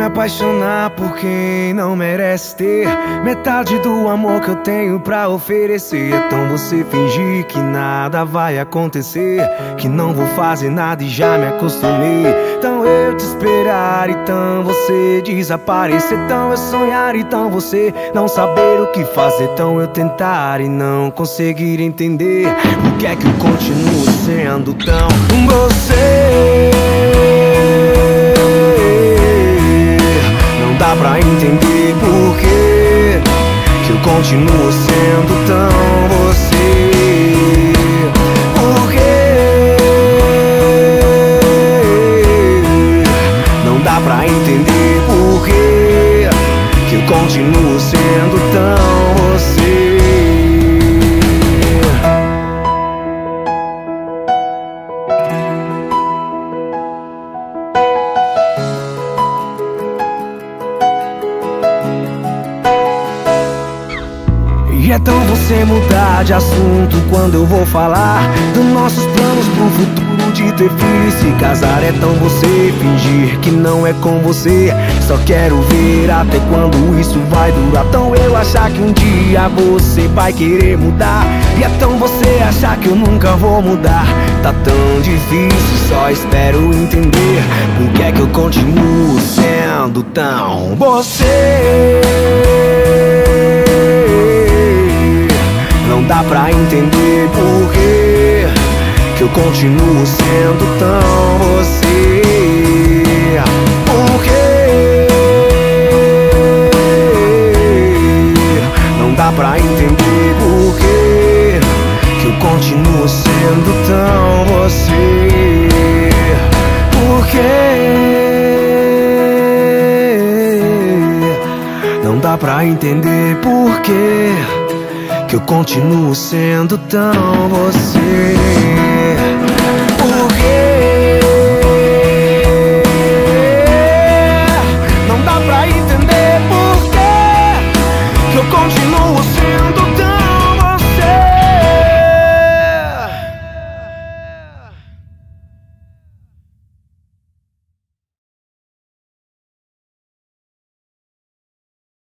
me apaixonar por quem não merece ter metade do amor que eu tenho pra oferecer. Então você fingir que nada vai acontecer, que não vou fazer nada e já me acostumei. Então eu te esperar, então você desaparecer. Então eu sonhar, então você não saber o que fazer. Então eu tentar e não conseguir entender por que é que eu continuo sendo tão você. Continuo sendo tão você. Por quê? Não dá pra entender por que que eu continuo sendo tão você. É tão você mudar de assunto quando eu vou falar Dos nossos planos pro futuro de ter filho e se casar É tão você fingir que não é com você. Só quero ver até quando isso vai durar. Tão eu achar que um dia você vai querer mudar. E é tão você achar que eu nunca vou mudar. Tá tão difícil, só espero entender Por que é que eu continuo sendo tão você continuo sendo tão você. Por quê? Não dá pra entender por que que eu continuo sendo tão você. Por quê? Não dá pra entender por quê que eu continuo sendo tão você. Por quê?